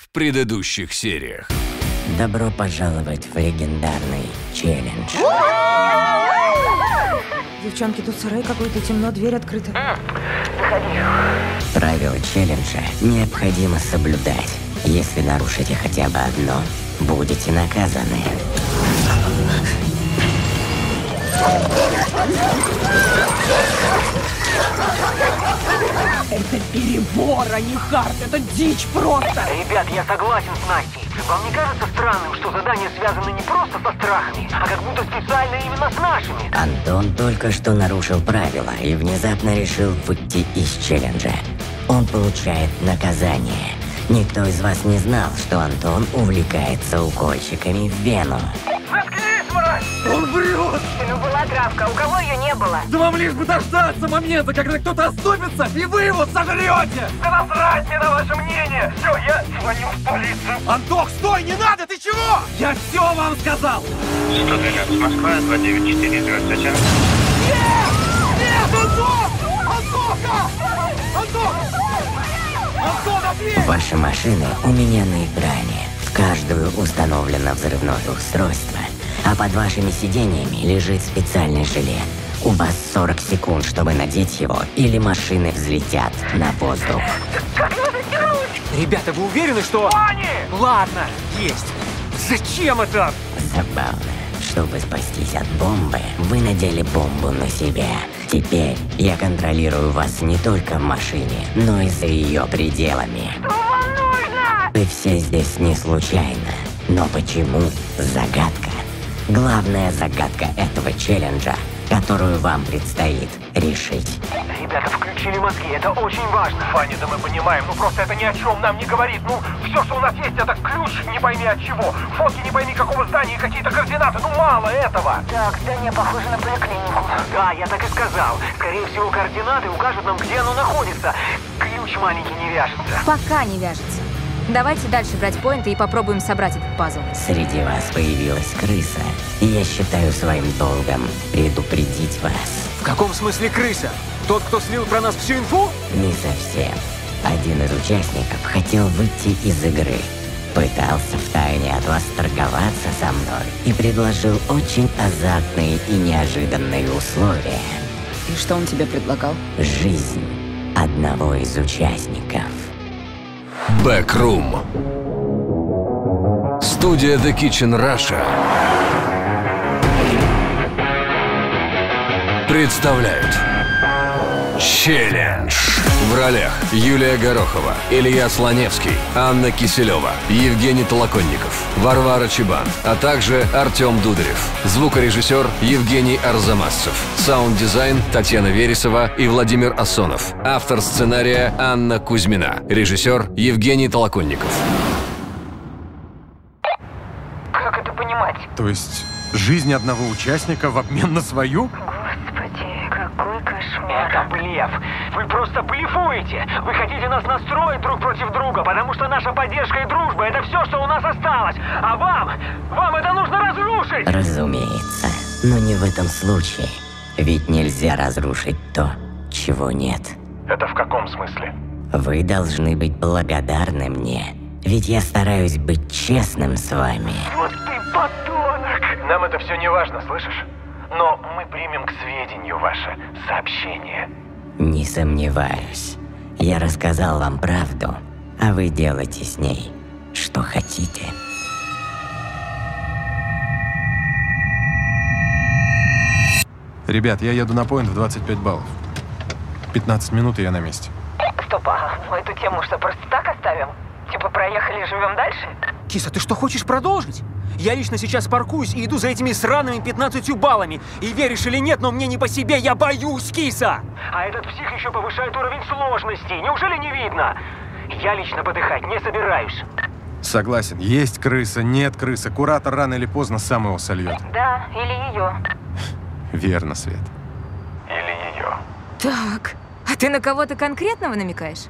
в предыдущих сериях. Добро пожаловать в легендарный челлендж. Девчонки, тут сарай какой-то, темно, дверь открыта. Правила челленджа необходимо соблюдать. Если нарушите хотя бы одно, будете наказаны. Это перебор, а не хард, это дичь просто! Ребят, я согласен с Настей. Вам не кажется странным, что задания связаны не просто со страхами, а как будто специально именно с нашими? Антон только что нарушил правила и внезапно решил выйти из челленджа. Он получает наказание. Никто из вас не знал, что Антон увлекается укольчиками в вену. Мразь! Он врет! Ну была травка, у кого ее не было? Да вам лишь бы дождаться момента, когда кто-то оступится, и вы его сожрете! Да насрать мне на ваше мнение! Все, я звоню в полицию. Антох, стой, не надо, ты чего? Я все вам сказал! 112 Москва, 294 здравствуйте. Нет, Антон! Антоха! Антон! Антон, ответь! Ваши машины у меня на экране. В каждую установлено взрывное устройство, а под вашими сиденьями лежит специальный жилет. У вас 40 секунд, чтобы надеть его, или машины взлетят на воздух. Ребята, вы уверены, что... Вани! Ладно, есть. Зачем это? Забавно. Чтобы спастись от бомбы, вы надели бомбу на себя. Теперь я контролирую вас не только в машине, но и за ее пределами. Вы все здесь не случайно. Но почему? Загадка. Главная загадка этого челленджа, которую вам предстоит решить. Ребята, включили мозги, это очень важно. Фанни, да мы понимаем, ну просто это ни о чем нам не говорит. Ну, все, что у нас есть, это ключ, не пойми от чего. Фотки не пойми какого здания и какие-то координаты. Ну мало этого. Так, здание похоже на поликлинику. Да, я так и сказал. Скорее всего, координаты укажут нам, где оно находится. Ключ маленький не вяжется. Пока не вяжется. Давайте дальше брать поинты и попробуем собрать этот пазл. Среди вас появилась крыса, и я считаю своим долгом предупредить вас. В каком смысле крыса? Тот, кто слил про нас всю инфу? Не совсем. Один из участников хотел выйти из игры. Пытался втайне от вас торговаться со мной и предложил очень азартные и неожиданные условия. И что он тебе предлагал? Жизнь одного из участников. Backroom. Студия The Kitchen Russia представляют Челлендж. В ролях Юлия Горохова, Илья Слоневский, Анна Киселева, Евгений Толоконников, Варвара Чебан, а также Артем Дударев. Звукорежиссер Евгений Арзамасцев. Саунд-дизайн Татьяна Вересова и Владимир Асонов. Автор сценария Анна Кузьмина. Режиссер Евгений Толоконников. Как это понимать? То есть жизнь одного участника в обмен на свою? Какой кошмар. Это блеф. Вы просто блефуете. Вы хотите нас настроить друг против друга, потому что наша поддержка и дружба – это все, что у нас осталось. А вам, вам это нужно разрушить. Разумеется. Но не в этом случае. Ведь нельзя разрушить то, чего нет. Это в каком смысле? Вы должны быть благодарны мне. Ведь я стараюсь быть честным с вами. Вот ты подонок. Нам это все не важно, слышишь? Но мы примем к сведению ваше сообщение. Не сомневаюсь. Я рассказал вам правду, а вы делайте с ней, что хотите. Ребят, я еду на поинт в 25 баллов. 15 минут и я на месте. Стоп, а мы эту тему что, просто так оставим? Типа проехали, живем дальше? Киса, ты что, хочешь продолжить? Я лично сейчас паркуюсь и иду за этими сраными 15 баллами. И веришь или нет, но мне не по себе, я боюсь, Киса! А этот псих еще повышает уровень сложности. Неужели не видно? Я лично подыхать не собираюсь. Согласен, есть крыса, нет крыса. Куратор рано или поздно сам его сольет. Да, или ее. Верно, Свет. Или ее. Так, а ты на кого-то конкретного намекаешь?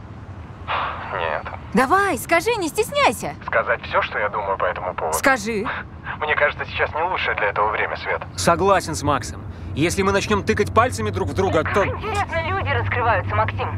Нет. Давай, скажи, не стесняйся. Сказать все, что я думаю по этому поводу? Скажи. Мне кажется, сейчас не лучшее для этого время, Свет. Согласен с Максом. Если мы начнем тыкать пальцами друг в друга, то... Интересно, люди раскрываются, Максим.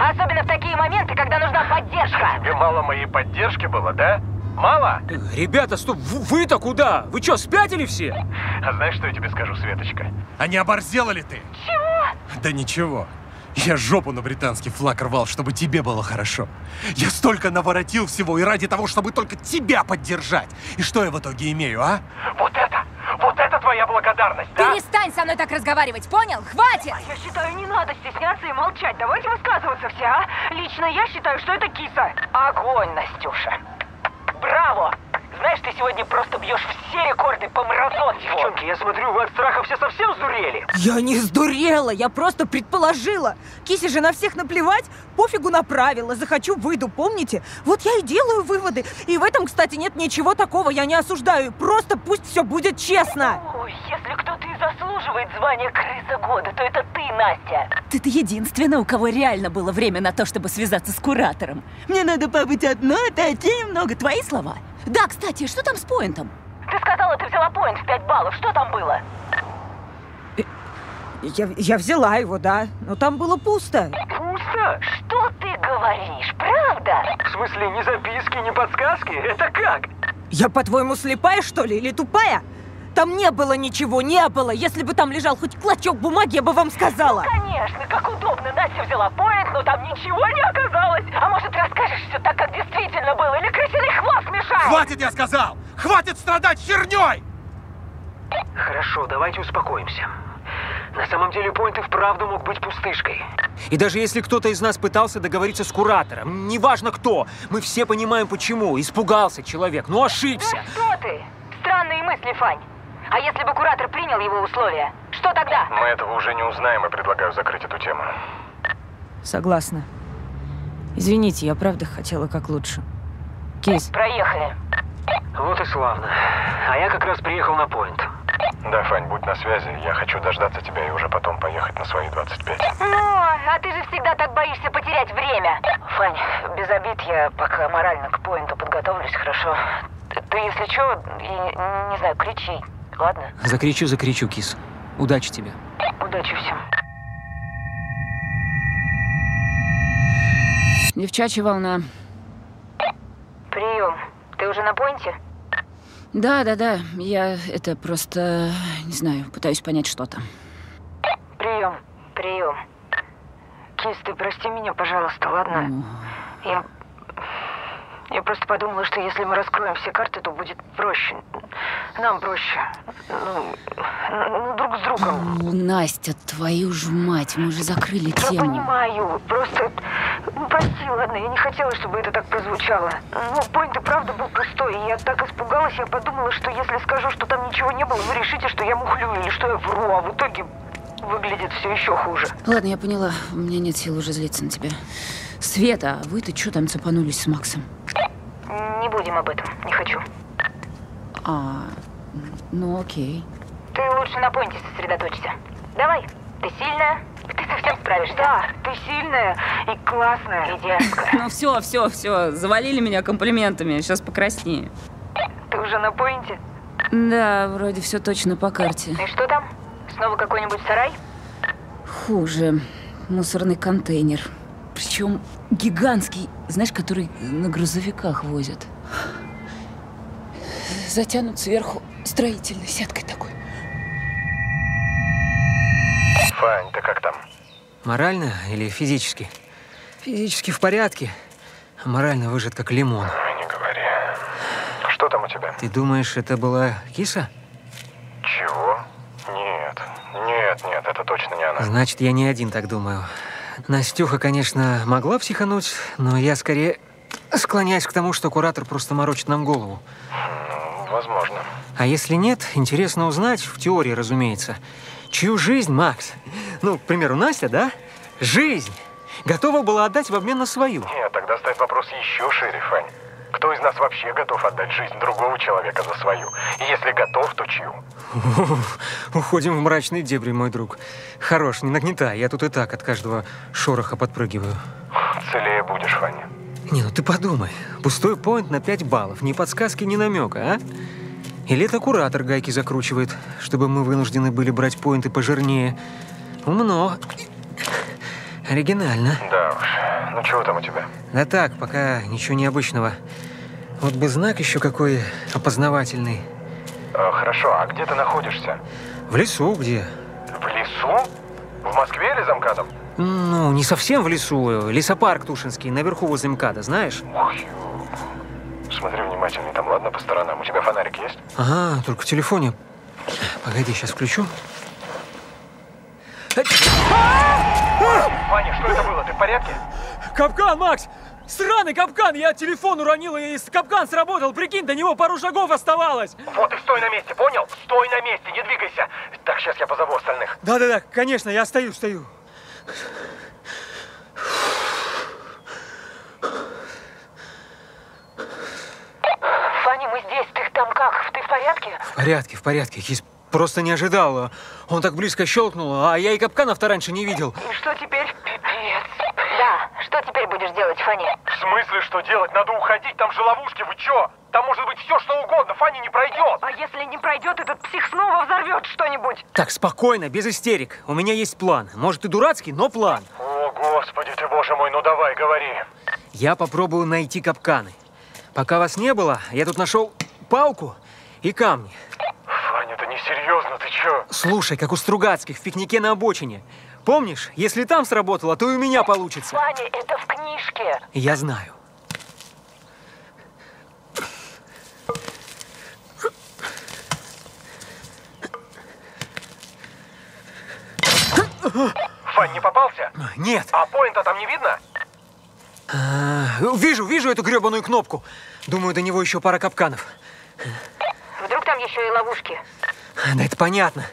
Особенно в такие моменты, когда нужна поддержка. Тебе мало моей поддержки было, да? Мало? Ребята, стоп, вы-то куда? Вы что, спятили все? А знаешь, что я тебе скажу, Светочка? А не оборзела ли ты? Чего? Да ничего. Я жопу на британский флаг рвал, чтобы тебе было хорошо. Я столько наворотил всего и ради того, чтобы только тебя поддержать. И что я в итоге имею, а? Вот это! Вот это твоя благодарность, да? Перестань со мной так разговаривать, понял? Хватит! Я считаю, не надо стесняться и молчать. Давайте высказываться все, а? Лично я считаю, что это киса. Огонь, Настюша. Браво! Знаешь, ты сегодня просто бьешь все рекорды по марафону. Девчонки, я смотрю, вы от страха все совсем сдурели. Я не сдурела, я просто предположила. Кисе же на всех наплевать, пофигу на правила, захочу, выйду, помните? Вот я и делаю выводы. И в этом, кстати, нет ничего такого, я не осуждаю. Просто пусть все будет честно. Ой, если кто-то и заслуживает звания крыса года, то это ты, Настя. Ты-то единственная, у кого реально было время на то, чтобы связаться с куратором. Мне надо побыть одной, такие много. Твои слова? Да, кстати, что там с поинтом? Ты сказала, ты взяла поинт в 5 баллов. Что там было? Я, я взяла его, да, но там было пусто. Пусто? Что ты говоришь? Правда? В смысле, ни записки, ни подсказки? Это как? Я, по-твоему, слепая, что ли, или тупая? Там не было ничего, не было. Если бы там лежал хоть клочок бумаги, я бы вам сказала. Конечно, как удобно. Настя взяла поинт, но там ничего не оказалось. А может, расскажешь все так, как действительно было? Или крысиный хвост мешает? Хватит, я сказал! Хватит страдать херней! Хорошо, давайте успокоимся. На самом деле, Пойнт и вправду мог быть пустышкой. И даже если кто-то из нас пытался договориться с куратором, неважно кто, мы все понимаем почему. Испугался человек, ну ошибся. Что ты? Странные мысли, Фань. А если бы куратор принял его условия? Что тогда? Мы этого уже не узнаем и предлагаю закрыть эту тему. Согласна. Извините, я правда хотела как лучше. Кейс, Проехали. Вот и славно. А я как раз приехал на Пойнт. Да, Фань, будь на связи. Я хочу дождаться тебя и уже потом поехать на свои 25. Ну, а ты же всегда так боишься потерять время. Фань, без обид, я пока морально к поинту подготовлюсь, хорошо? Ты, ты, если что, и, не знаю, кричи, ладно? Закричу, закричу, кис. Удачи тебе. Удачи всем. Девчачья волна. Прием. Ты уже на поинте? Да, да, да. Я это просто, не знаю, пытаюсь понять, что там. Прием. Прием. Кис, ты прости меня, пожалуйста, ладно? Я... Я просто подумала, что если мы раскроем все карты, то будет проще. Нам проще. Ну, ну друг с другом. О, Настя, твою ж мать, мы же закрыли Я тему. понимаю, просто... Ну, прости, ладно, я не хотела, чтобы это так прозвучало. Ну, поинт и правда был пустой, и я так испугалась, я подумала, что если скажу, что там ничего не было, вы решите, что я мухлю или что я вру, а в итоге выглядит все еще хуже. Ладно, я поняла. У меня нет сил уже злиться на тебя. Света, а вы-то что там цепанулись с Максом? Не будем об этом, не хочу. А, ну окей. Ты лучше на поинте сосредоточься. Давай, ты сильная, ты совсем справишься. Да, ты сильная и классная. И дерзкая. Ну все, все, все, завалили меня комплиментами, сейчас покраснею. Ты уже на поинте? Да, вроде все точно по карте. И что там? Снова какой-нибудь сарай? Хуже. Мусорный контейнер. Причем гигантский, знаешь, который на грузовиках возят. Затянут сверху строительной сеткой такой. Фань, ты как там? Морально или физически? Физически в порядке, а морально выжат как лимон. Ой, не говори. Что там у тебя? Ты думаешь, это была киса? Чего? Нет. Нет, нет, это точно не она. Значит, я не один так думаю. Настюха, конечно, могла психануть, но я скорее склоняюсь к тому, что куратор просто морочит нам голову. Возможно. А если нет, интересно узнать, в теории, разумеется, чью жизнь, Макс, ну, к примеру, Настя, да, жизнь, готова была отдать в обмен на свою. Нет, тогда ставь вопрос еще шире, Фань. Кто из нас вообще готов отдать жизнь другого человека за свою? И если готов, то чью? Уходим в мрачные дебри, мой друг. Хорош, не нагнетай, я тут и так от каждого шороха подпрыгиваю. Целее будешь, Фаня. Не, ну ты подумай. Пустой поинт на 5 баллов. Ни подсказки, ни намека, а? Или это куратор гайки закручивает, чтобы мы вынуждены были брать поинты пожирнее. Умно. Оригинально. Да уж. Ну чего там у тебя? Да так, пока ничего необычного. Вот бы знак еще какой опознавательный. Э, хорошо, а где ты находишься? В лесу где? В лесу? В Москве или за МКАДом? Ну, не совсем в лесу. Лесопарк Тушинский, наверху возле МКАДа, знаешь? Ух. Смотри внимательней там, ладно, по сторонам. У тебя фонарик есть? Ага, только в телефоне. Погоди, сейчас включу. Ваня, что это было? Ты в порядке? Капкан, Макс! Сраный капкан! Я телефон уронил, и капкан сработал. Прикинь, до него пару шагов оставалось. Вот и стой на месте, понял? Стой на месте, не двигайся. Так, сейчас я позову остальных. Да-да-да, конечно, я стою, стою. Фанни, мы здесь. Ты там как? Ты в порядке? В порядке, в порядке. Кис просто не ожидал. Он так близко щелкнул, а я и капканов-то раньше не видел. И что теперь? Пипец. Да, что теперь будешь делать, Фанни? В смысле, что делать? Надо уходить, там же ловушки, вы чё? Там может быть все, что угодно, Фанни не пройдет. А если не пройдет, этот псих снова взорвет что-нибудь? Так, спокойно, без истерик. У меня есть план. Может и дурацкий, но план. О, господи ты, боже мой, ну давай, говори. Я попробую найти капканы. Пока вас не было, я тут нашел палку и камни. Фаня, это несерьезно, ты чё? Слушай, как у Стругацких в пикнике на обочине. Помнишь, если там сработало, то и у меня получится. Фанни, это в книжке. Я знаю. Фань, не попался? Нет. А поинта там не видно? А, вижу, вижу эту гребаную кнопку. Думаю, до него еще пара капканов. Вдруг там еще и ловушки? Да это понятно.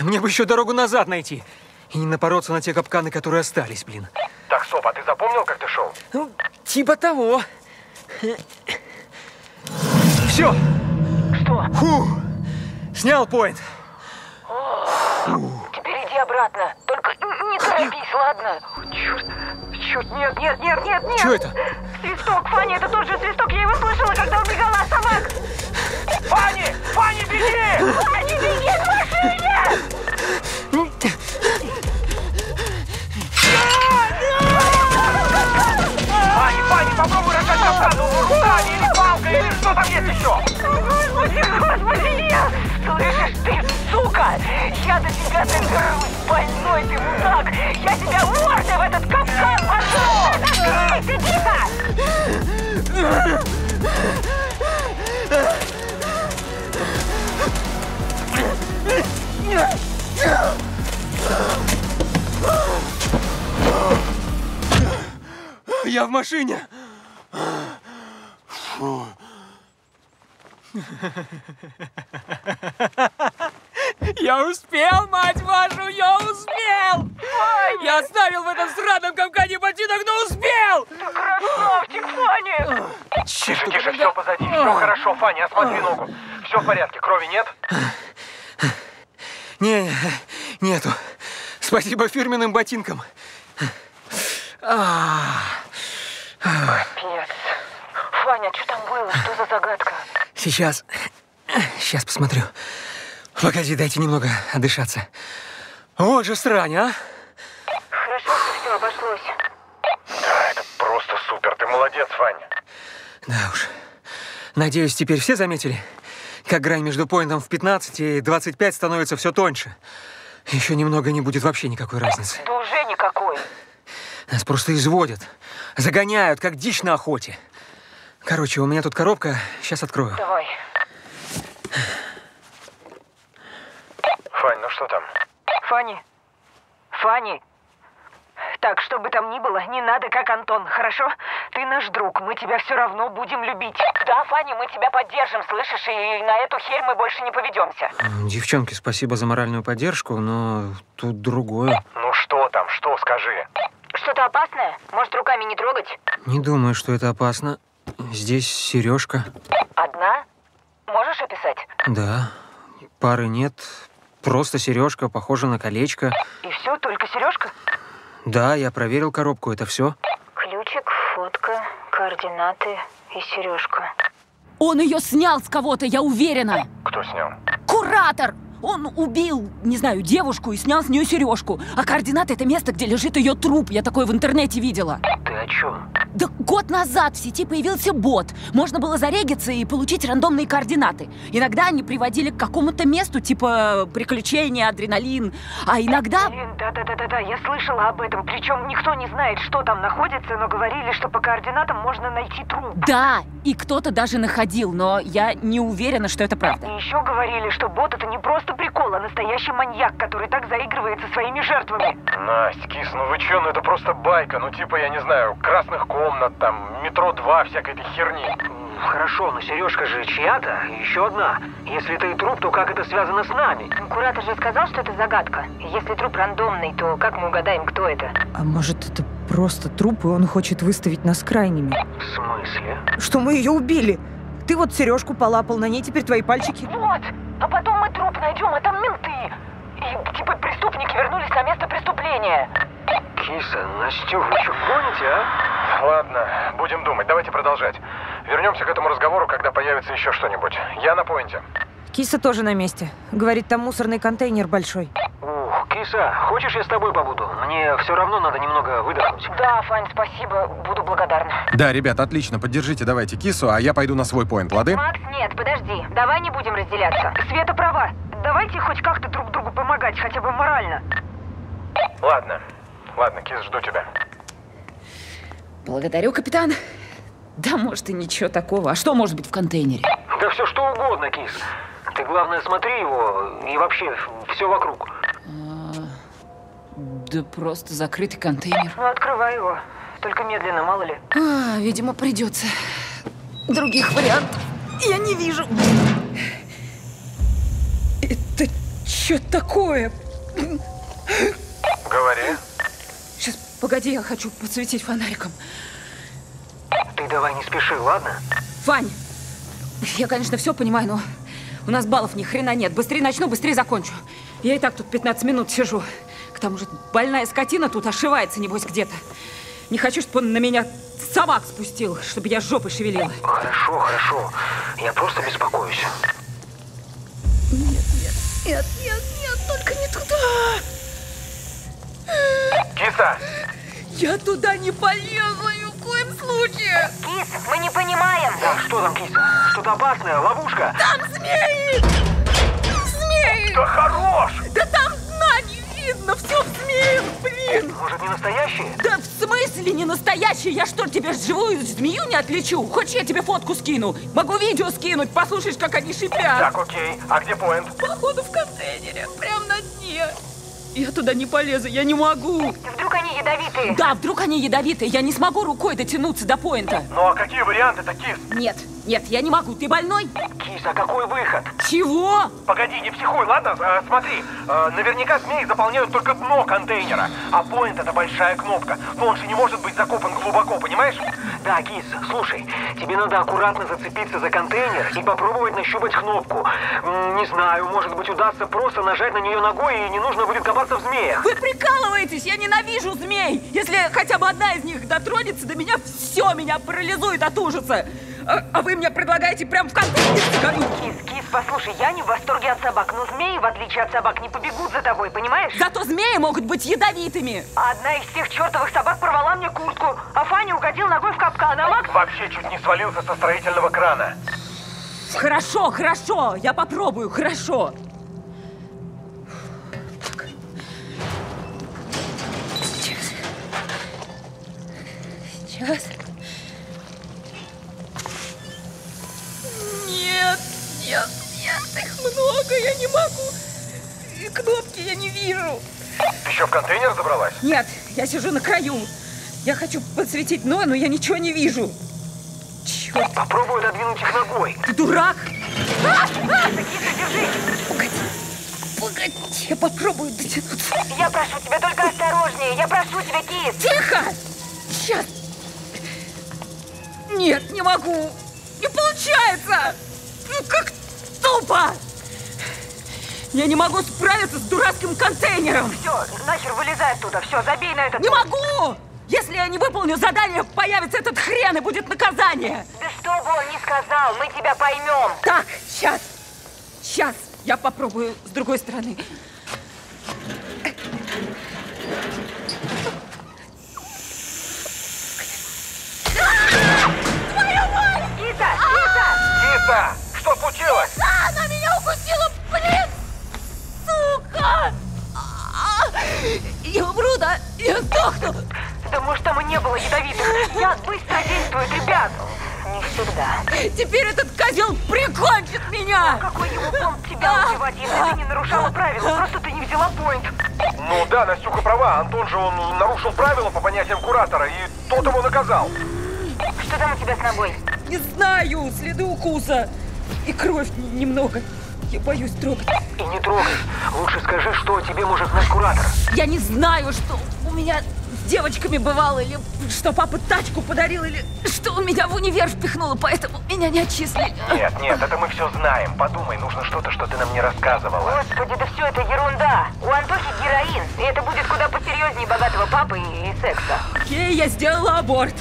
Мне бы еще дорогу назад найти. И не напороться на те капканы, которые остались, блин. Так, Соп, а ты запомнил, как ты шел? Ну, типа того. Все. Что? Фу. Снял поинт. Теперь иди обратно. Только не торопись, ладно? Черт, черт, нет, нет, нет, нет, нет. Что это? Свисток, Фанни, это тот же свисток, я его слышала, когда убегала от собак. Фанни! Фанни, беги! Фанни, беги к Машине. Я успел, мать вашу, я успел! Я оставил в этом сраном капкане ботинок, но успел! Ты красавчик, Фанни! Тише, тише, все позади, все хорошо, Фанни, осмотри ногу. Все в порядке, крови нет? Не, нету. Спасибо фирменным ботинкам. А, Пец. Фаня, что там было? Что за загадка? Сейчас, сейчас посмотрю. Погоди, дайте немного отдышаться. Вот же срань, а! Хорошо, что все обошлось. Да, это просто супер, ты молодец, Фань. Да уж. Надеюсь, теперь все заметили, как грань между поинтом в 15 и 25 становится все тоньше. Еще немного не будет вообще никакой разницы. Да уже никакой. Нас просто изводят. Загоняют, как дичь на охоте. Короче, у меня тут коробка. Сейчас открою. Давай. Фань, ну что там? Фанни. Фанни. Так, что бы там ни было, не надо, как Антон, хорошо? Ты наш друг, мы тебя все равно будем любить. Да, Фанни, мы тебя поддержим, слышишь? И на эту херь мы больше не поведемся. Девчонки, спасибо за моральную поддержку, но тут другое. Ну что там, что, скажи? Что-то опасное? Может, руками не трогать? Не думаю, что это опасно. Здесь сережка. Одна? Можешь описать? Да. Пары нет. Просто сережка, похожа на колечко. И все, только сережка? Да, я проверил коробку, это все. Ключик, фотка, координаты и сережка. Он ее снял с кого-то, я уверена. Кто снял? Куратор! Он убил, не знаю, девушку и снял с нее сережку. А координаты — это место, где лежит ее труп. Я такое в интернете видела. О чем? Да год назад в сети появился бот. Можно было зарегиться и получить рандомные координаты. Иногда они приводили к какому-то месту, типа приключения, адреналин. А иногда... Блин, да-да-да-да, я слышала об этом. Причем никто не знает, что там находится, но говорили, что по координатам можно найти труп. Да, и кто-то даже находил, но я не уверена, что это правда. И еще говорили, что бот это не просто прикол, а настоящий маньяк, который так заигрывает со своими жертвами. Настя, кис, ну вы чё, ну это просто байка, ну типа, я не знаю, красных комнат, там, метро 2, всякой этой херни. Хорошо, но сережка же чья-то, еще одна. Если это и труп, то как это связано с нами? Куратор же сказал, что это загадка. Если труп рандомный, то как мы угадаем, кто это? А может, это просто труп, и он хочет выставить нас крайними? В смысле? Что мы ее убили? Ты вот сережку полапал, на ней теперь твои пальчики. Вот! А потом мы труп найдем, а там менты. И типа преступники вернулись на место преступления. Киса, Настю, вы что, гоните, а? Ладно, будем думать, давайте продолжать. Вернемся к этому разговору, когда появится еще что-нибудь. Я на поинте. Киса тоже на месте. Говорит, там мусорный контейнер большой. Ух, киса, хочешь я с тобой побуду? Мне все равно надо немного выдохнуть. Да, Фань, спасибо, буду благодарна. Да, ребят, отлично, поддержите давайте кису, а я пойду на свой поинт, лады? Макс, нет, подожди, давай не будем разделяться. Света права. Давайте хоть как-то друг другу помогать, хотя бы морально. Ладно, ладно, кис, жду тебя. Благодарю, капитан. Да, может, и ничего такого. А что может быть в контейнере? Да все что угодно, кис. Ты, главное, смотри его и вообще все вокруг. Да просто закрытый контейнер. Ну, открывай его. Только медленно, мало ли. А, видимо, придется. Других вариантов я не вижу. Это что такое? Говори. Погоди, я хочу подсветить фонариком. Ты давай не спеши, ладно? Фань, я, конечно, все понимаю, но у нас баллов ни хрена нет. Быстрее начну, быстрее закончу. Я и так тут 15 минут сижу. К тому же больная скотина тут ошивается, небось, где-то. Не хочу, чтобы он на меня собак спустил, чтобы я жопой шевелила. Хорошо, хорошо. Я просто беспокоюсь. Нет, нет, нет, только не туда. Киса! Я туда не полезу ни в коем случае. Кис, мы не понимаем. Да, что там, киса? Что-то опасное, ловушка? Там змеи! Змеи! Да хорош! Да там дна не видно, все в змеях, блин! Может, не настоящие? Да в смысле не настоящий? Я что, тебе живую змею не отличу? Хочешь, я тебе фотку скину? Могу видео скинуть, послушаешь, как они шипят. Так, окей. А где поинт? Походу в контейнере, прям на дне. Я туда не полезу, я не могу. Вдруг они ядовитые? Да, вдруг они ядовитые, я не смогу рукой дотянуться до поинта. Ну а какие варианты-то, кис? Нет, нет, я не могу. Ты больной? Киса, какой выход? Чего? Погоди, не психуй, ладно? Э, смотри, э, наверняка змеи заполняют только дно контейнера, а поинт это большая кнопка. Но он же не может быть закопан глубоко, понимаешь? Да, Кис, слушай, тебе надо аккуратно зацепиться за контейнер и попробовать нащупать кнопку. Не знаю, может быть удастся просто нажать на нее ногой и не нужно будет копаться в змеях. Вы прикалываетесь, я ненавижу змей. Если хотя бы одна из них дотронется до меня, все меня парализует от ужаса. А, а вы мне предлагаете прям в скануть? Кис, Кис, послушай, я не в восторге от собак, но змеи, в отличие от собак, не побегут за тобой, понимаешь? Зато змеи могут быть ядовитыми. А Одна из тех чертовых собак порвала мне куртку, а Фаня угодил ногой в капкан, а Макс... Вообще чуть не свалился со строительного крана. Хорошо, хорошо, я попробую, хорошо. Сейчас. Сейчас. Контейнер забралась? Нет, я сижу на краю. Я хочу подсветить дно, но я ничего не вижу. Черт, Попробуй отодвинуть их ногой. ты дурак! Киса, держись! Погоди, погоди, я попробую дотянуться. Я прошу тебя только осторожнее, я прошу тебя, Кис! Тихо! Сейчас! Нет, не могу! Не получается! Ну как тупо! Я не могу справиться с дурацким контейнером! Все, нахер вылезай оттуда, все, забей на этот... Не могу! Если я не выполню задание, появится этот хрен и будет наказание! Да что бы он ни сказал, мы тебя поймем! Так, сейчас! Сейчас! Я попробую с другой стороны. Что случилось? Она меня укусила, блин! Сука! Я? Я сдохну! Да может там и не было ядовитых. Яд быстро действует, ребят. Не всегда. Теперь этот козел прикончит меня! Какой ему понт тебя убивать, если ты не нарушала правила? Просто ты не взяла поинт. Ну да, Настюха права. Антон же он нарушил правила по понятиям куратора, и тот его наказал. Что там у тебя с ногой? Не знаю, следы укуса. И кровь немного. Я боюсь трогать. И не трогай. Лучше скажи, что тебе может знать куратор. Я не знаю, что у меня с девочками бывало, или что папа тачку подарил, или что он меня в универ впихнул, и поэтому меня не отчислили. Нет, нет, это мы все знаем. Подумай, нужно что-то, что ты нам не рассказывала. Господи, да все это ерунда. У Антохи героин. И это будет куда посерьезнее богатого папы и, и секса. Окей, я сделала аборт.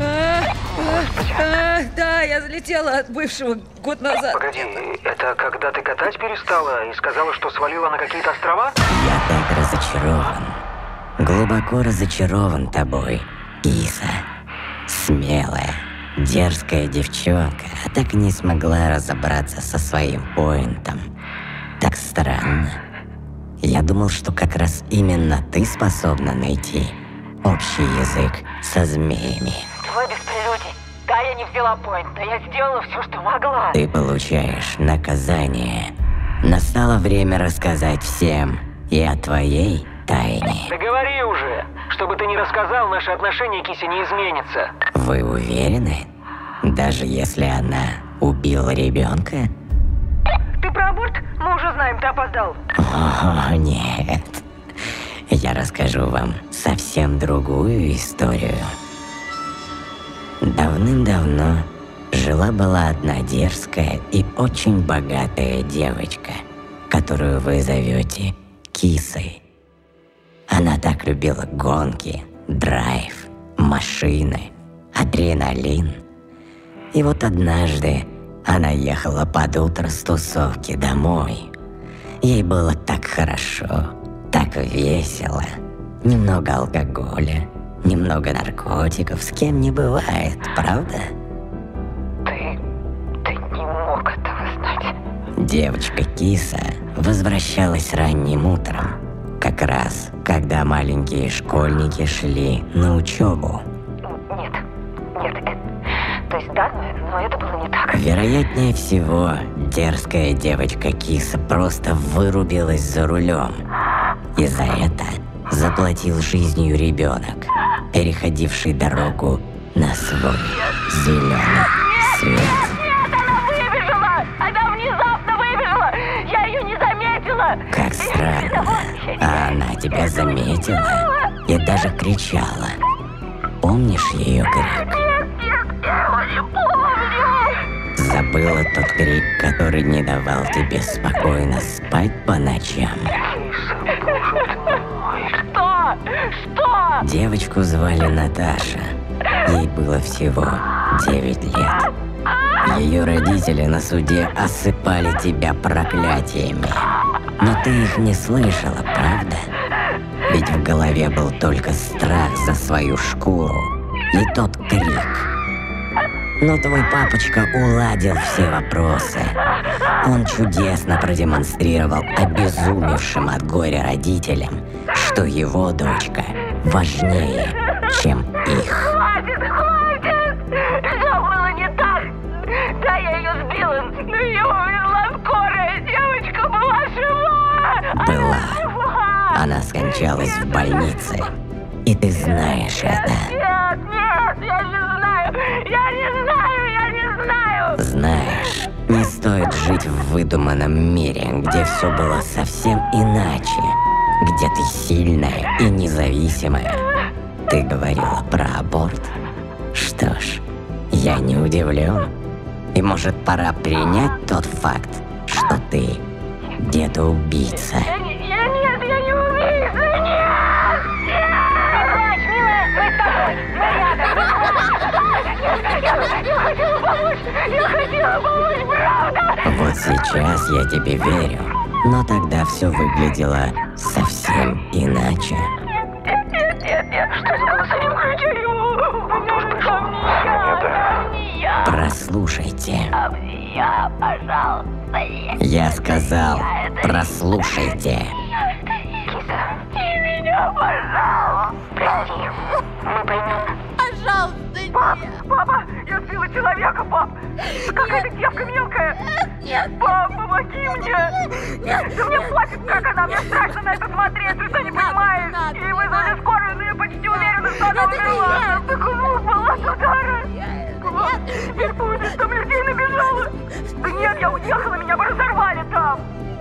А, а, а, да, я залетела от бывшего год назад. Погоди, это когда ты катать перестала и сказала, что свалила на какие-то острова? Я так разочарован. Глубоко разочарован тобой, Иса. Смелая, дерзкая девчонка, а так не смогла разобраться со своим поинтом. Так странно. Я думал, что как раз именно ты способна найти общий язык со змеями. Твой беспрелюдий. Да, я не взяла поинт, да я сделала все, что могла. Ты получаешь наказание. Настало время рассказать всем и о твоей тайне. Да говори уже. Чтобы ты не рассказал, наши отношения, Кися, не изменятся. Вы уверены? Даже если она убила ребенка? Ты про аборт? Мы уже знаем, ты опоздал. О, нет. Я расскажу вам совсем другую историю. Давным-давно жила-была одна дерзкая и очень богатая девочка, которую вы зовете Кисой. Она так любила гонки, драйв, машины, адреналин. И вот однажды она ехала под утро с тусовки домой. Ей было так хорошо, так весело. Немного алкоголя, немного наркотиков, с кем не бывает, правда? Ты... ты не мог этого знать. Девочка Киса возвращалась ранним утром, как раз когда маленькие школьники шли на учебу. Нет, нет, э, то есть да, но это было не так. Вероятнее всего, дерзкая девочка Киса просто вырубилась за рулем. И за это заплатил жизнью ребенок, переходивший дорогу на свой зеленый свет. Нет, она выбежала! Она внезапно выбежала! Я ее не заметила! Как странно. А она тебя заметила и даже кричала. Помнишь ее крик? Забыла тот крик, который не давал тебе спокойно спать по ночам. Девочку звали Наташа. Ей было всего 9 лет. Ее родители на суде осыпали тебя проклятиями. Но ты их не слышала, правда? Ведь в голове был только страх за свою шкуру и тот крик. Но твой папочка уладил все вопросы. Он чудесно продемонстрировал обезумевшим от горя родителям, что его дочка важнее, чем их. Хватит, хватит! Что было не так? Да, я ее сбила, но ее увезла скорая. Девочка была жива! Она Была. жива! Она скончалась в больнице. И ты знаешь это. Нет, нет, я не знаю! Я не знаю, я не знаю! Знаешь, не стоит жить в выдуманном мире, где все было совсем иначе. Где ты сильная и независимая. Ты говорила про аборт? Что ж, я не удивлен. И может пора принять тот факт, что ты деда-убийца. Я, не- я нет, я не убийца! Нет! Нет! Не плачь, милая! Я хотела помочь! Я хотела помочь, правда! Вот сейчас я тебе верю. Но тогда все выглядело совсем иначе. Нет, нет, нет, нет! Что голоса? Не включай его! Он тоже пришел. Не я! Прослушайте. Не я, пожалуйста, нет! Я сказал, прослушайте. Киса, не меня, пожалуйста! Прости, мы поймем. Пожалуйста, Пап, папа, я сбила человека, пап! Какая-то девка мелкая! Нет, Пап, помоги мне! Нет, да мне платит, как она, мне страшно на это смотреть, ты что не понимаешь? надо, И вызвали скорую, но я почти уверена, что она умерла. Так упала от удара. Пап, теперь будет, там людей набежало. Да нет, я уехала, меня бы разорвали там.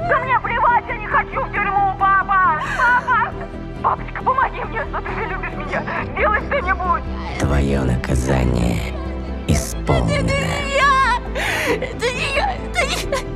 Да мне плевать, я не хочу в тюрьму, папа! Папа! Папочка, помоги мне, что ты же любишь меня. Сделай что-нибудь. Твое наказание исполнено. я! Это не я! Это не я! Ты